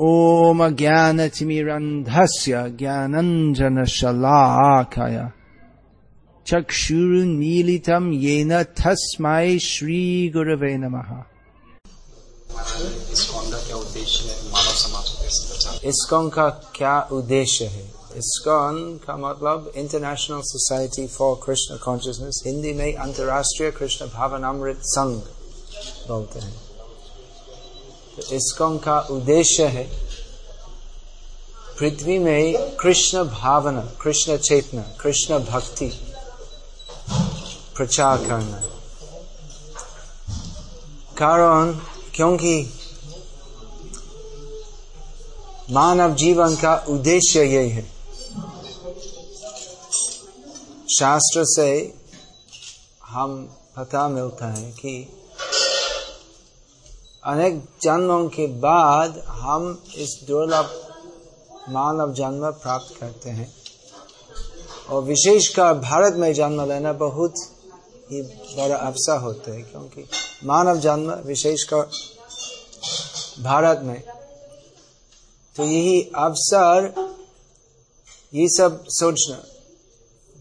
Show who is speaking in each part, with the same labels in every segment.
Speaker 1: ॐ ज्ञानतिमिरन्धस्य ज्ञानञ्जनशलाकय। चक्षुरुन्मीलितं येन तस्मै श्रीगुरवे नमः।
Speaker 2: इसकोन का क्या उद्देश्य है? इसकोन का मतलब international society for Krishna consciousness Hindi में अंतर्राष्ट्रीय कृष्ण भावनामृत संघ बोलते हैं। तो इसकोन का उद्देश्य है पृथ्वी में कृष्ण भावना, कृष्ण चेतना, कृष्ण भक्ति प्रचार करना। कारण क्योंकि मानव जीवन का उद्देश्य यही है। शास्त्र से हम पता मिलता है कि अनेक जन्मों के बाद हम इस दुर्लभ मानव जन्म प्राप्त करते हैं। और विशेषकर भारत में जन्म लेना बहुत ही बड़ा अवसर होता है, क्योंकि मानव जन्म विशेषकर भारत में। तो यही अवसर, ये सब सोचना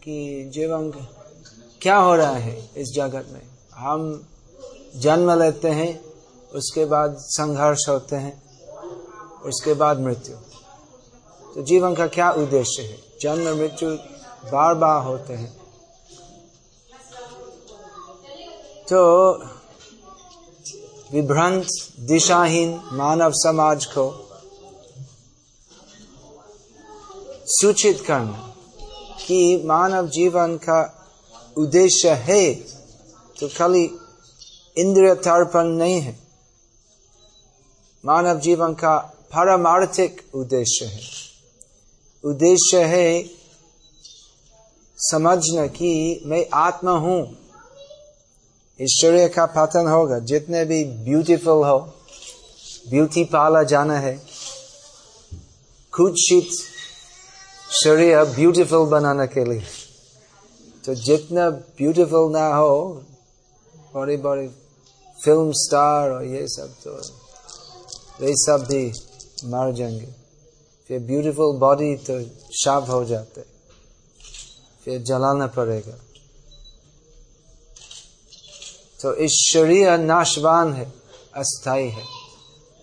Speaker 2: कि जीवन क्या हो रहा है इस जगत में। हम जन्म लेते हैं उसके बाद संघर्ष होते हैं, उसके बाद मृत्यु। तो जीवन का क्या उद्देश्य है? जन्म मृत्यु बार बार होते हैं। तो विभ्रांत, दिशाहीन मानव समाज को सूचित करना कि मानव जीवन का उद्देश्य है तो खाली इंद्रिय तर्पण नहीं है। मानव जीवन का पारमार्थिक उद्देश्य है। उद्देश्य है समझना कि मैं आत्मा हूँ। ईश्वर्य का पतन होगा, जितने भी ब्यूटीफुल हो ब्यूटी पाला जाना है। कुछ शरीर ब्यूटीफुल बनाने के लिए। तो जितना ब्यूटीफुल ना हो बड़े बड़े फ़िल्म स्टार और ये सब तो ये सब भी मर जाएँगे। फिर ब्यूटीफुल बॉडी तो शाप हो जाते। फिर जलाना पड़ेगा। तो इस शरीर नाशवान है अस्थाई है।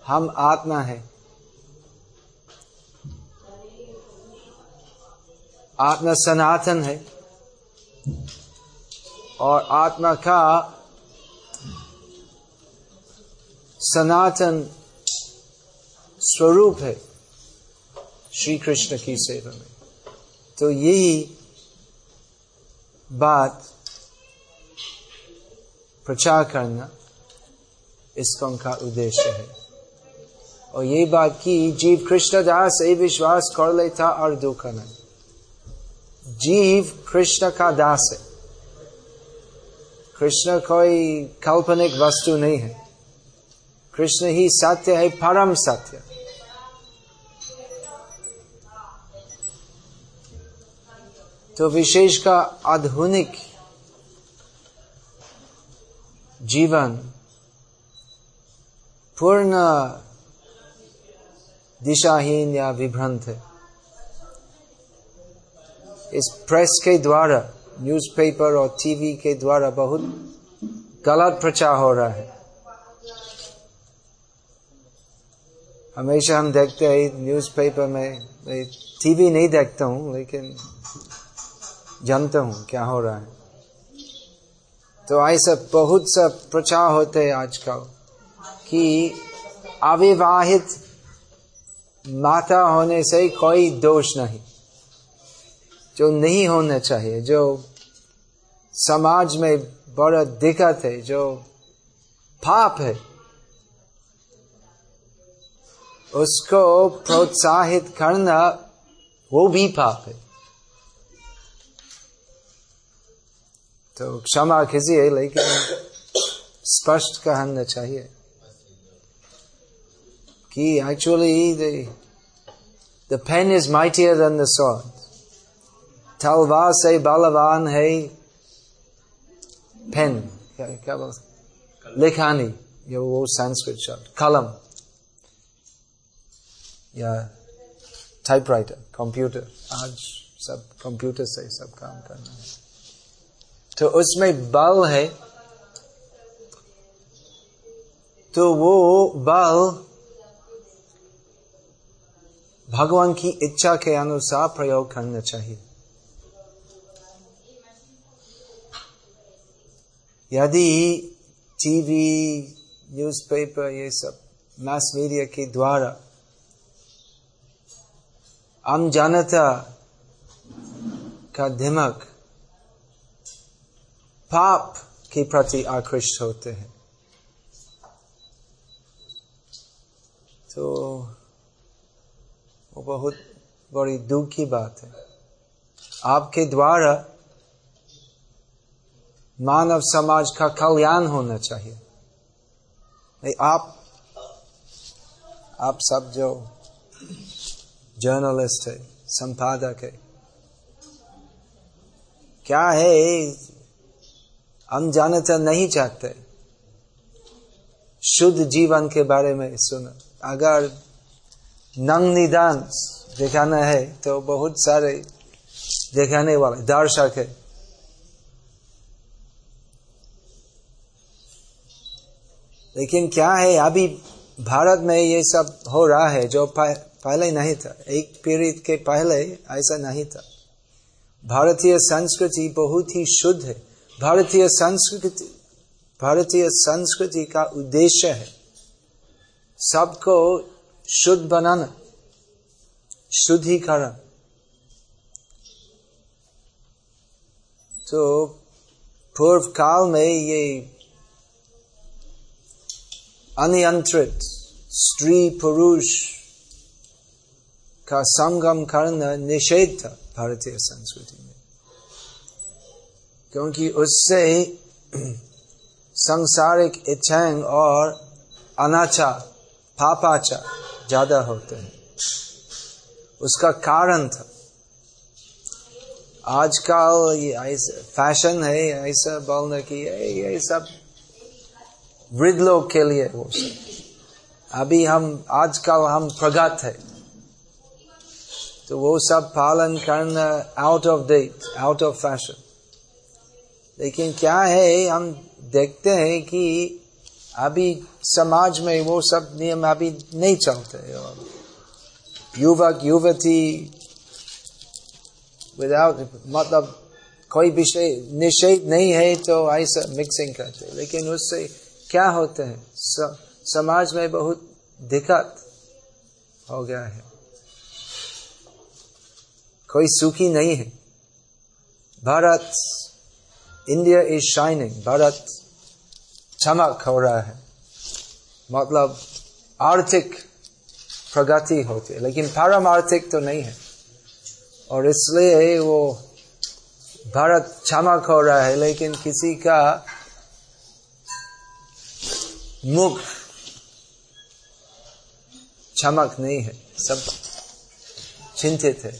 Speaker 2: हम आत्मा है। आत्मा सनातन है। और आत्मा का सनातन स्वरूप है श्री कृष्ण की सेवा में। तो यही बात प्रचार करना इसका उनका उद्देश्य है। और यही बात की, जीव कृष्ण दास ये विश्वास कर लेता और दुख नहीं जीव कृष्ण का दास है। कृष्ण कोई काल्पनिक वस्तु नहीं है। कृष्ण ही सत्य है, परम सत्य। तो विशेष का आधुनिक जीवन, पूर्ण दिशाहीन या विभ्रंत है। इस प्रेस के द्वारा, न्यूज़पेपर और टीवी के द्वारा बहुत गलत प्रचार हो रहा है। हमेशा हम देखते हैं, न्यूज़पेपर में टीवी नहीं देखता हूँ, लेकिन जानता हूँ क्या हो रहा है। तो ऐसा बहुत सा प्रचार होते हैं आजकल कि अविवाहित माता होने से कोई दोष नहीं, जो नहीं होना चाहिए, जो समाज में बड़ा दिक्कत है, जो पाप है, उसको प्रोत्साहित करना वो भी पाप है। तो क्षमा कीजिए, लेकिन स्पष्ट कहना चाहिए कि actually the pen is mightier than the sword तलवार से बलवान है पेन क्या क्या बोल लिखानी ये वो संस्कृत शब्द कलम या टाइपराइटर कंप्यूटर आज सब कंप्यूटर से सब काम करना है तो उसमें बल है। तो वो बल भगवान की इच्छा के अनुसार प्रयोग करना चाहिए। यदि टीवी न्यूज़पेपर ये सब मास मीडिया के द्वारा आम जनता का दिमाग पाप के प्रति आकृष्ट होते हैं। तो वो बहुत बड़ी दुख की बात है। आपके द्वारा मानव समाज का कल्याण होना चाहिए। नहीं, आप आप सब जो जर्नलिस्ट है, संपादक है, क्या है हम जानता नहीं चाहते। शुद्ध जीवन के बारे में सुना। अगर नंग निदान दिखाना है तो बहुत सारे दिखाने वाले, दर्शक है। लेकिन क्या है, अभी भारत में ये सब हो रहा है, जो पहले नहीं था। एक पीढ़ी के पहले ऐसा नहीं था। भारतीय संस्कृति बहुत ही शुद्ध है। भारतीय संस्कृति भारतीय संस्कृति का उद्देश्य है सबको शुद्ध बनाना, शुद्धिकरण। तो पूर्व काल में ये अनियंत्रित स्त्री पुरुष का संगम करना निषेध था भारतीय संस्कृति में। क्योंकि उससे संसारिक इच्छाएँ और अनाचा पापाचार ज़्यादा होते हैं। उसका कारण था। आजकल ये ऐसा फ़ैशन है, ऐसा बोलने की, ये सब वृद्ध लोग के लिए वो अभी हम, आजकल हम प्रगत है। तो वो सब पालन करना out of date out of fashion लेकिन क्या है, हम देखते हैं कि अभी समाज में वो सब नियम अभी नहीं चलते और युवक, युवती विदाउट मतलब कोई विषय, निषेध नहीं है तो ऐसा मिक्सिंग करते लेकिन उससे क्या होते हैं? समाज में बहुत दिक्कत हो गया है। कोई सुखी नहीं है। Bharat India is shining Bharat चमक हो रहा है मतलब आर्थिक प्रगति होती है लेकिन पारमार्थिक तो नहीं है और इसलिए वो भारत चमक हो रहा है लेकिन किसी का मुख चमक नहीं है सब चिंतित है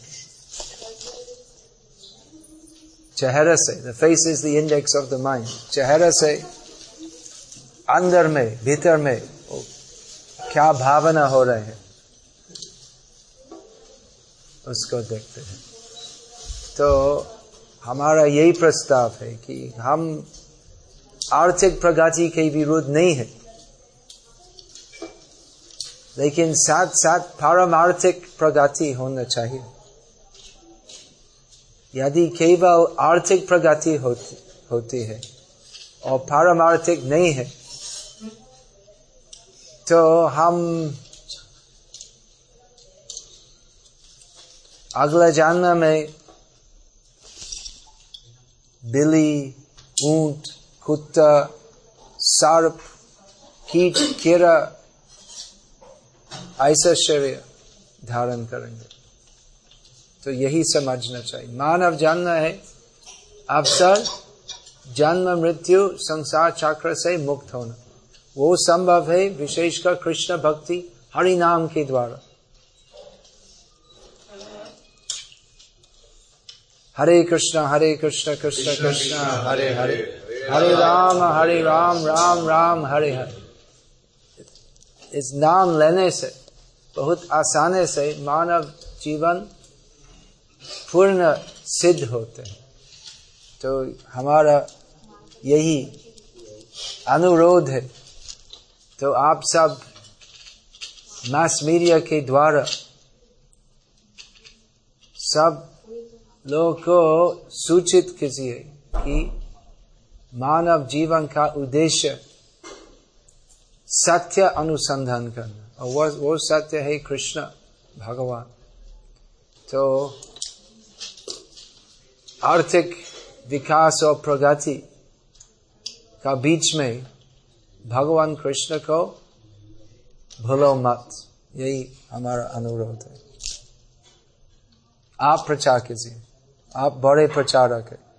Speaker 2: चेहरा से the face is the index of the mind चेहरा से, अंदर में, भीतर में क्या भावना हो रहे हैं? उसको देखते हैं। तो हमारा यही प्रस्ताव है कि हम आर्थिक प्रगति के विरोध नहीं है। लेकिन साथ साथ पारमार्थिक प्रगति होना चाहिए। यदि केवल आर्थिक प्रगति होती होती है और पारमार्थिक नहीं है तो हम अगला जन्म में बिल्ली ऊँट, कुत्ता, सर्प, कीट कीड़ा ऐसा शरीर धारण करेंगे। तो यही समझना चाहिए। मानव जन्म है अवसर जन्म, मृत्यु, संसार चक्र से मुक्त होना। वो संभव है विशेषकर कृष्ण भक्ति हरि नाम के द्वारा। हरे कृष्ण हरे कृष्ण कृष्ण कृष्ण, हरे हरे। हरे राम हरे राम राम राम, हरे हरे। इस नाम लेने से, बहुत आसानी से मानव जीवन पूर्ण सिद्ध होते हैं। तो हमारा यही अनुरोध है। तो आप सब मास मीडिया के द्वारा सब लोगों को सूचित कीजिए कि मानव जीवन का उद्देश्य सत्य अनुसंधान करना। और वो वो सत्य है कृष्ण, भगवान। तो आर्थिक विकास और प्रगति का बीच में भगवान कृष्ण को भूलो मत। यही हमारा अनुरोध है। आप प्रचार कीजिए। आप बड़े प्रचारक है।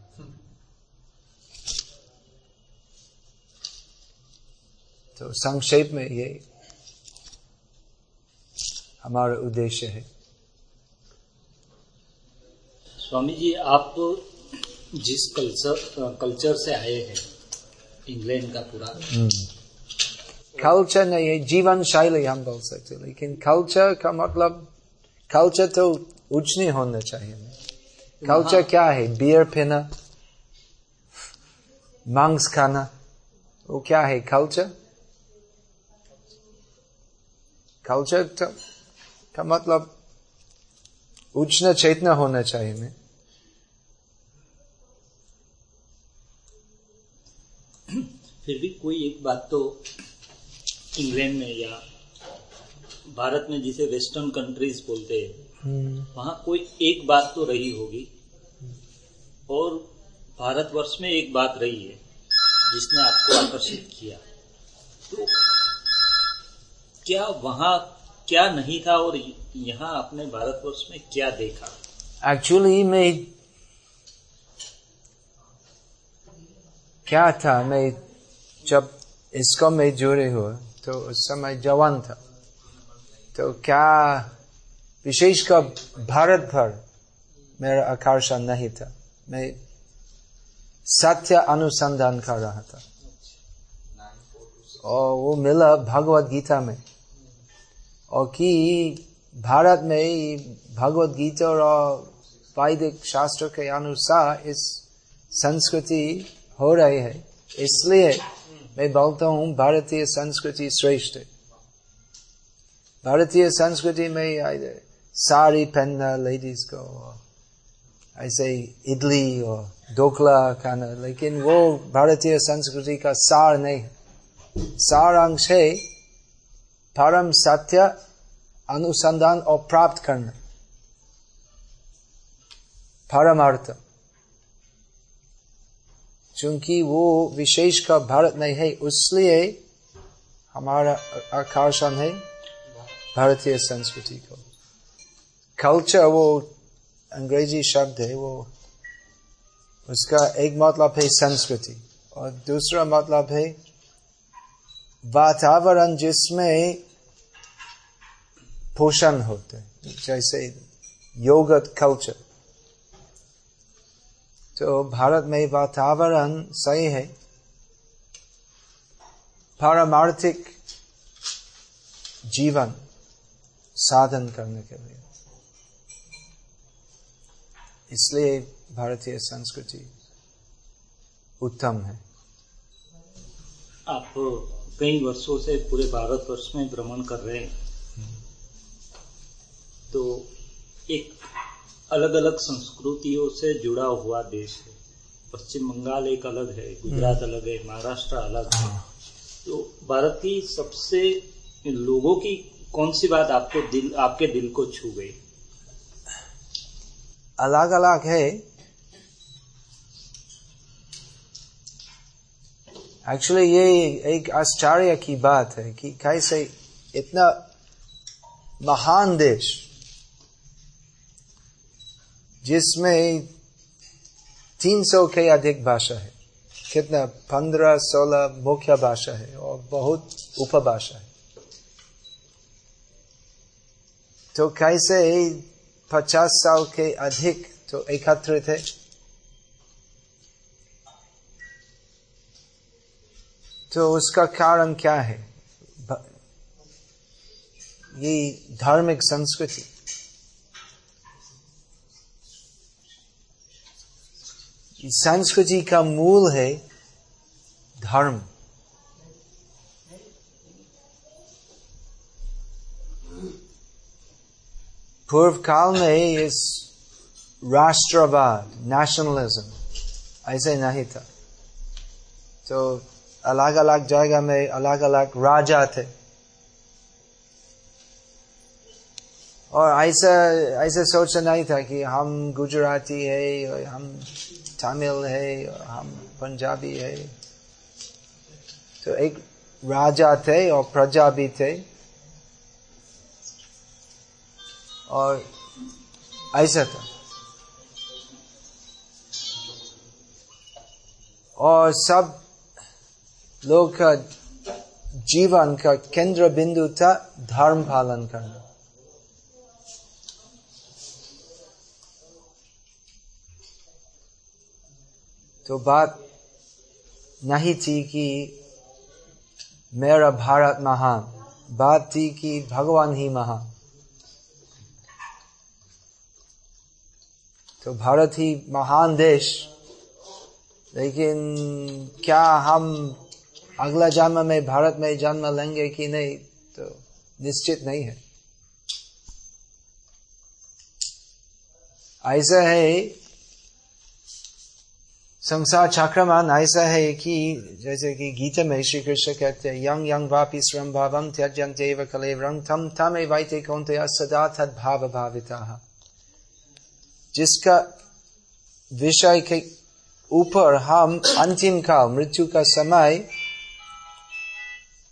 Speaker 2: तो संक्षेप में ये हमारा उद्देश्य है।
Speaker 3: स्वामी जी आप जिस कल्चर कल्चर से आए हैं इंग्लैंड का पूरा।
Speaker 2: कल्चर नहीं है जीवन शैली हम बोल सकते लेकिन कल्चर का मतलब कल्चर तो उच्च नहीं होना चाहिए। कल्चर क्या है? बियर पीना मांस खाना वो क्या है कल्चर कल्चर तो का मतलब उच्च चेतना होना चाहिए मैं
Speaker 3: फिर भी कोई एक बात तो इंग्लैंड में या भारत में जिसे वेस्टर्न कंट्रीज़ बोलते हैं वहाँ कोई एक बात तो रही होगी। और भारतवर्ष में एक बात रही है जिसने आपको आकर्षित किया। तो क्या वहाँ क्या नहीं था और यहाँ अपने भारतवर्ष में क्या देखा?
Speaker 2: एक्चुअली मैं क्या था? मैं जब इसको मैं जुड़े हुआ तो उस समय जवान था। तो क्या विशेष का भारत भर मेरा आकर्षण नहीं था। मैं सत्य अनुसंधान कर रहा था। और वो मिला भगवत गीता में। और कि भारत में भगवत गीता और वैदिक शास्त्र के अनुसार इस संस्कृति हो रही है इसलिए मैं बोलता हूँ भारतीय संस्कृति श्रेष्ठ भारतीय संस्कृति में साड़ी पहनना लेडीज़ को ऐसे इडली और ढोकला खाना लेकिन वो भारतीय संस्कृति का सार नहीं सार अंश है परम सत्य अनुसंधान और प्राप्त करना। परमार्थ। चूँकि वो विशेष का भारत नहीं है इसलिए हमारा आकर्षण है भारतीय संस्कृति को। कल्चर वो अंग्रेज़ी शब्द है, वो उसका एक मतलब है संस्कृति और दूसरा मतलब है वातावरण जिसमें पोषण होते जैसे योगत कल्चर तो भारत में वातावरण सही है। पारमार्थिक जीवन साधन करने के लिए। इसलिए भारतीय संस्कृति उत्तम है।
Speaker 3: आप कई वर्षों से पूरे भारतवर्ष में भ्रमण कर रहे हैं। तो एक अलग अलग संस्कृतियों से जुड़ा हुआ देश है। पश्चिम बंगाल एक अलग है गुजरात अलग है महाराष्ट्र अलग है। तो भारत की सबसे लोगों की कौन सी बात आपको दिल आपके दिल को छू गई?
Speaker 2: अलग अलग है। एक्चुअली ये एक आश्चर्य की बात है कि कैसे इतना महान देश जिसमें 300 के अधिक भाषा है। कितना? पंद्रह, सोलह मुख्य भाषा है और बहुत उपभाषा है। तो कैसे पचास साल के अधिक तो एकत्रित है? तो उसका कारण क्या है? ये धार्मिक संस्कृति। संस्कृति का मूल है धर्म। पूर्व काल में इस राष्ट्रवाद नेशनलिज्म ऐसे नहीं था। तो अलग अलग जगह में अलग अलग राजा थे। और ऐसा ऐसा सोचा नहीं था कि हम गुजराती है, हम तमिल है, हम पंजाबी है। तो एक राजा थे और प्रजा भी थे। और ऐसा था। और सब लोग का जीवन का केंद्र बिंदु था धर्म पालन करना। तो बात नहीं थी कि मेरा भारत महान। बात थी कि भगवान ही महान। तो भारत ही महान देश। लेकिन क्या हम अगला जन्म में भारत में जन्म लेंगे कि नहीं तो निश्चित नहीं है। ऐसा है संसार चक्रमान ऐसा है कि जैसे कि गीता में श्री कृष्ण कहते हैं यंग यंग वापी श्रम भावम त्यजंते कलेवरंग थम थमे वैते कौनते सदा तद भाव भाविता जिसका विषय के ऊपर हम अंतिम काल मृत्यु का समय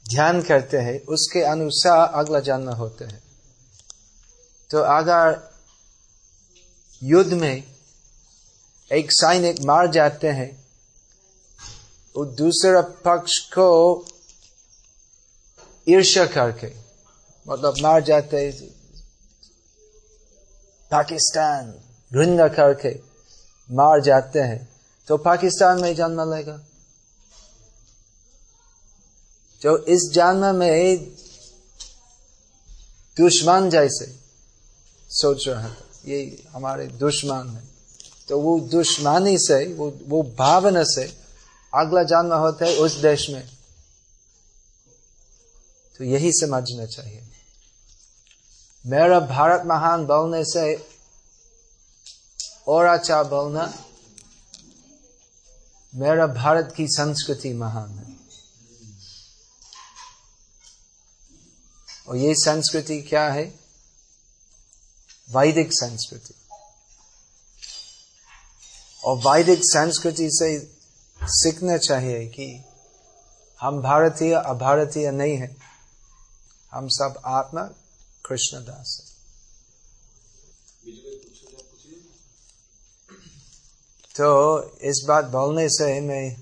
Speaker 2: ध्यान करते हैं उसके अनुसार अगला जन्म होते हैं तो अगर युद्ध में एक सैनिक मार जाते हैं। वो दूसरा पक्ष को ईर्ष्या करके मतलब मार जाते पाकिस्तान घृणा करके मार जाते हैं। तो पाकिस्तान में जन्म लेगा। जो इस जन्म में दुश्मन जैसे सोच रहा था। ये हमारे दुश्मन है। तो वो दुश्मनी से, वो वो भावना से अगला जन्म होता है उस देश में। तो यही समझना चाहिए। मेरा भारत महान बोलने से और अच्छा बोलना, मेरा भारत की संस्कृति महान है। और ये संस्कृति क्या है? वैदिक संस्कृति। और वैदिक संस्कृति से सीखना चाहिए कि हम भारतीय, अभारतीय नहीं है। हम सब आत्मा, कृष्णदास है। तो इस बात बोलने से मैं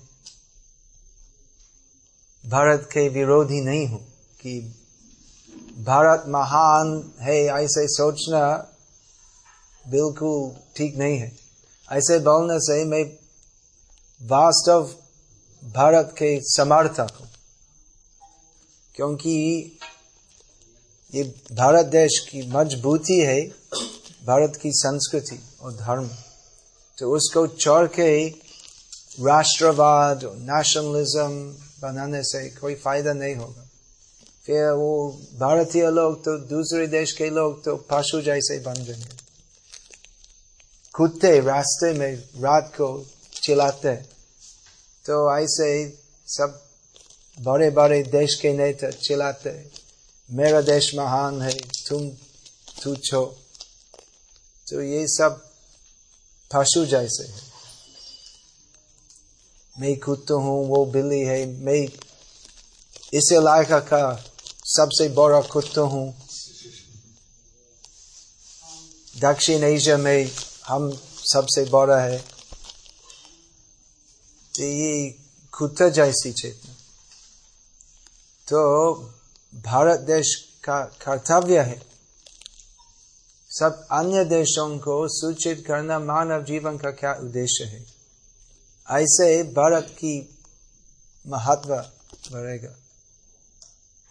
Speaker 2: भारत के विरोधी नहीं हूँ कि भारत महान है, ऐसे सोचना बिल्कुल ठीक नहीं है। ऐसे बोलने से मैं वास्तव भारत के समर्थक हूँ क्योंकि ये भारत देश की मजबूती है भारत की संस्कृति और धर्म तो उसको छोड़ के राष्ट्रवाद नेशनलिज्म बनाने से कोई फ़ायदा नहीं होगा फिर वो भारतीय लोग तो दूसरे देश के लोग तो पशु जैसे बन जाएँगे कुत्ते रास्ते में, रात को चिल्लाते। तो ऐसे सब बड़े बड़े देश के नेता चिल्लाते, मेरा देश महान है, तुम तुच्छ हो तो ये सब पशु जैसे है। मैं कुत्ता हूँ, वो बिल्ली है, मैं इस इलाका का सबसे बड़ा कुत्ता हूँ। दक्षिण एशिया में हम सबसे बड़ा है। तो ये कुत्ता जैसी चेतना। तो भारत देश का कर्तव्य है सब अन्य देशों को सूचित करना मानव जीवन का क्या उद्देश्य है। ऐसे भारत की महत्व बढ़ेगा।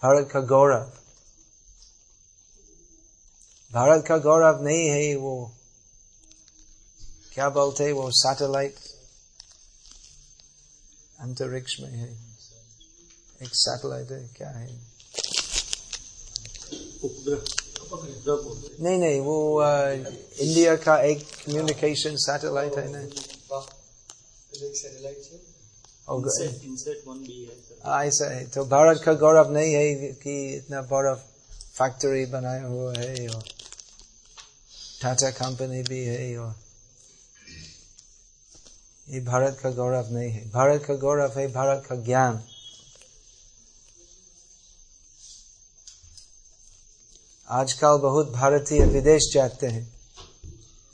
Speaker 2: भारत का गौरव। भारत का गौरव नहीं है वो क्या बोलते हैं वो? सैटेलाइट अंतरिक्ष में है। एक सैटेलाइट है क्या है? नहीं नहीं वो आ, इंडिया का एक कम्युनिकेशन सैटेलाइट है ना। ऐसा है। तो भारत का गौरव नहीं है कि इतना बड़ा फैक्ट्री बनाया हुआ है और टाटा कंपनी भी है और ये भारत का गौरव नहीं है। भारत का गौरव है, भारत का ज्ञान। आजकल बहुत भारतीय विदेश जाते हैं,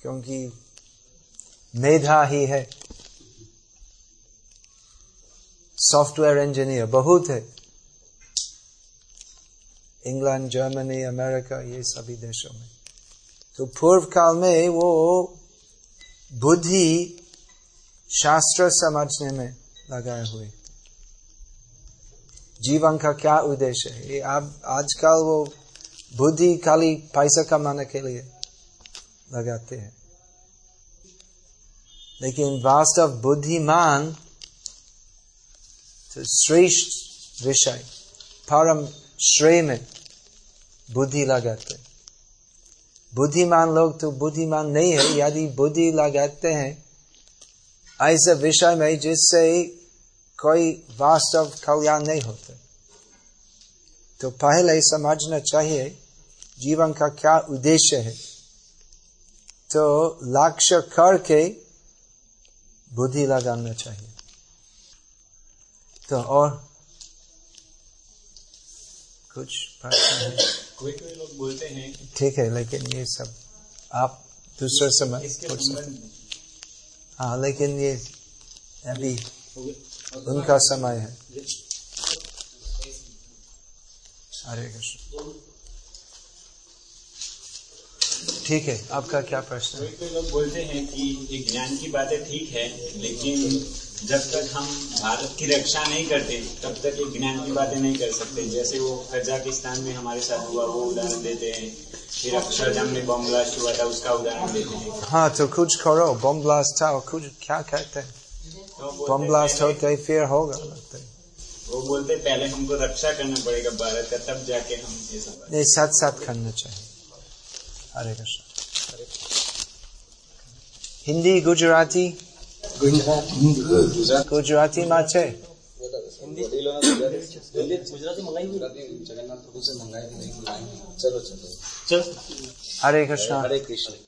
Speaker 2: क्योंकि मेधा ही है। सॉफ्टवेयर इंजीनियर बहुत है। इंग्लैंड, जर्मनी, अमेरिका, ये सभी देशों में। तो पूर्व काल में वो बुद्धि शास्त्र समझने में लगाए हुए। जीवन का क्या उद्देश्य है? ये अब आजकल वो बुद्धि खाली पैसा कमाने के लिए लगाते हैं। लेकिन वास्तव बुद्धिमान तो श्रेष्ठ विषय, परम श्रेय में बुद्धि लगाते। बुद्धिमान लोग तो बुद्धिमान नहीं है। यदि बुद्धि लगाते हैं ऐसे विषय में जिससे कोई वास्तव कल्याण नहीं होते। तो पहले समझना चाहिए जीवन का क्या उद्देश्य है। तो लक्ष्य करके बुद्धि लगाना चाहिए। तो और कुछ प्रश्न है?
Speaker 4: कोई कोई लोग बोलते हैं
Speaker 2: ठीक है लेकिन ये सब आप दूसरे समय
Speaker 4: इसके
Speaker 2: पूछ सकते
Speaker 4: संबंध में
Speaker 2: हाँ लेकिन ये अभी उनका समय है। हरे कृष्ण। ठीक है, आपका क्या प्रश्न है?
Speaker 4: कोई लोग बोलते हैं कि ये ज्ञान की बातें ठीक है, लेकिन जब तक हम भारत की रक्षा नहीं करते, तब तक ये ज्ञान की बातें नहीं कर सकते। जैसे वो कजाकिस्तान में हमारे साथ हुआ, वो उदाहरण देते हैं। हैं
Speaker 2: तो कुछ करो बम ब्लास्ट था और कुछ क्या कहते हैं
Speaker 4: तो
Speaker 2: बम ब्लास्ट होते ही फिर होगा लगता है
Speaker 4: वो बोलते पहले हमको रक्षा करना पड़ेगा भारत का तब जाके हम ये सब
Speaker 2: नहीं साथ साथ करना चाहिए। हरे कृष्ण। हिंदी गुजराती? गुजराती। માં છે
Speaker 3: चल।
Speaker 2: Hare Krishna.
Speaker 5: Hare Krishna.